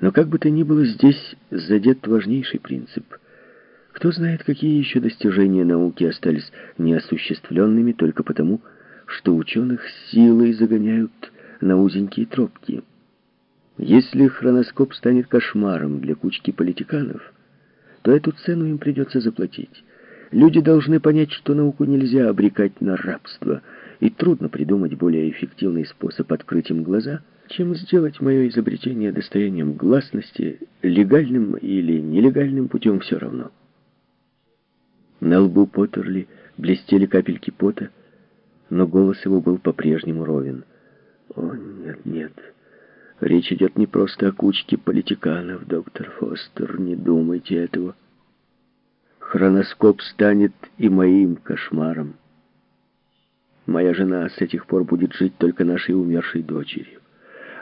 Но как бы то ни было, здесь задет важнейший принцип. Кто знает, какие еще достижения науки остались неосуществленными только потому, что ученых силой загоняют на узенькие тропки. Если хроноскоп станет кошмаром для кучки политиканов, то эту цену им придется заплатить. Люди должны понять, что науку нельзя обрекать на рабство, и трудно придумать более эффективный способ открыть им глаза — чем сделать мое изобретение достоянием гласности, легальным или нелегальным путем все равно. На лбу Поттерли блестели капельки пота, но голос его был по-прежнему ровен. «О, нет, нет, речь идет не просто о кучке политиканов, доктор Фостер, не думайте этого. Хроноскоп станет и моим кошмаром. Моя жена с этих пор будет жить только нашей умершей дочерью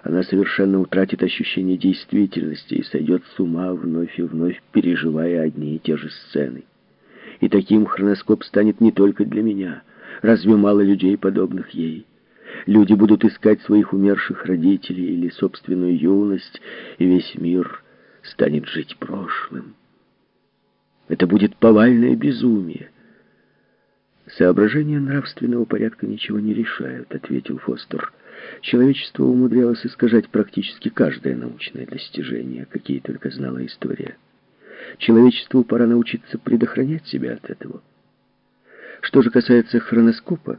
она совершенно утратит ощущение действительности и сойдет с ума, вновь и вновь переживая одни и те же сцены. И таким хроноскоп станет не только для меня. Разве мало людей, подобных ей? Люди будут искать своих умерших родителей или собственную юность, и весь мир станет жить прошлым. Это будет повальное безумие. «Соображения нравственного порядка ничего не решают», — ответил Фостер. Человечество умудрялось искажать практически каждое научное достижение, какие только знала история. Человечеству пора научиться предохранять себя от этого. Что же касается хроноскопа,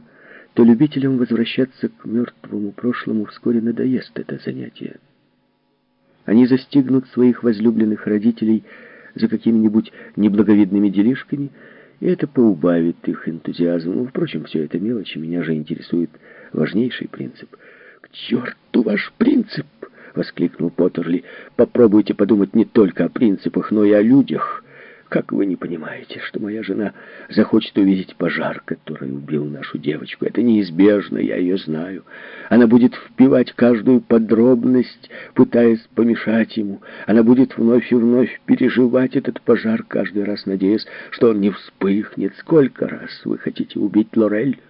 то любителям возвращаться к мертвому прошлому вскоре надоест это занятие. Они застигнут своих возлюбленных родителей за какими-нибудь неблаговидными делишками, и это поубавит их энтузиазм. Впрочем, все это мелочи, меня же интересует важнейший принцип — «К черту ваш принцип!» — воскликнул Поттерли. «Попробуйте подумать не только о принципах, но и о людях. Как вы не понимаете, что моя жена захочет увидеть пожар, который убил нашу девочку? Это неизбежно, я ее знаю. Она будет впивать каждую подробность, пытаясь помешать ему. Она будет вновь и вновь переживать этот пожар, каждый раз надеясь, что он не вспыхнет. Сколько раз вы хотите убить Лорель?»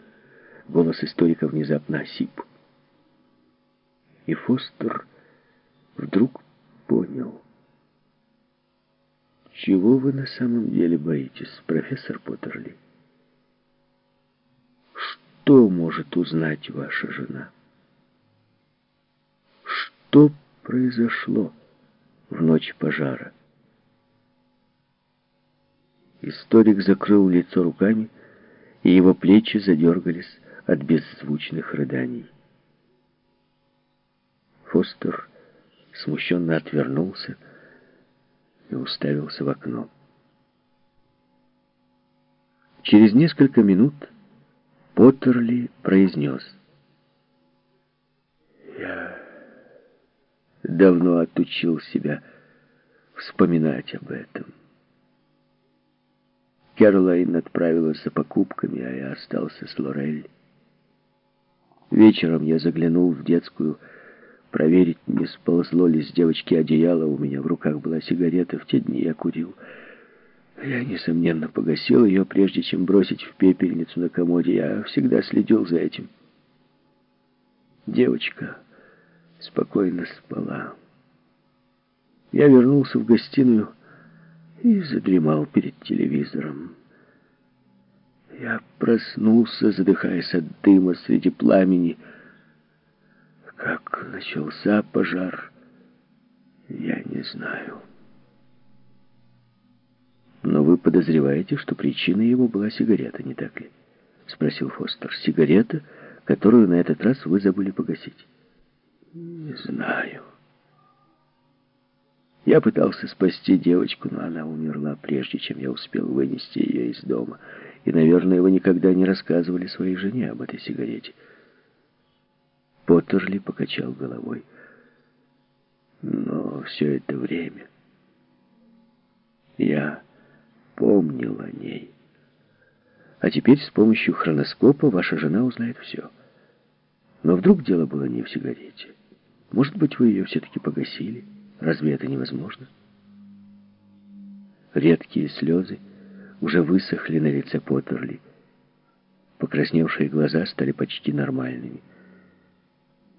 Голос историка внезапно осип. И Фостер вдруг понял. «Чего вы на самом деле боитесь, профессор Поттерли? Что может узнать ваша жена? Что произошло в ночь пожара?» Историк закрыл лицо руками, и его плечи задергались от беззвучных рыданий. Фостер смущенно отвернулся и уставился в окно. Через несколько минут Поттерли произнес. «Я давно отучил себя вспоминать об этом. Кэролайн отправилась за покупками, а я остался с Лорель. Вечером я заглянул в детскую проверить, не сползло ли с девочки одеяло. У меня в руках была сигарета, в те дни я курил. Я, несомненно, погасил ее, прежде чем бросить в пепельницу на комоде. Я всегда следил за этим. Девочка спокойно спала. Я вернулся в гостиную и задремал перед телевизором. Я проснулся, задыхаясь от дыма среди пламени, как начался пожар, я не знаю. Но вы подозреваете, что причиной его была сигарета, не так ли? Спросил Фостер. Сигарета, которую на этот раз вы забыли погасить. Не знаю. Я пытался спасти девочку, но она умерла, прежде чем я успел вынести ее из дома. И, наверное, вы никогда не рассказывали своей жене об этой сигарете. Поттерли покачал головой. Но все это время я помнил о ней. А теперь с помощью хроноскопа ваша жена узнает все. Но вдруг дело было не в сигарете. Может быть, вы ее все-таки погасили? Разве это невозможно? Редкие слезы уже высохли на лице Поттерли. Покрасневшие глаза стали почти нормальными.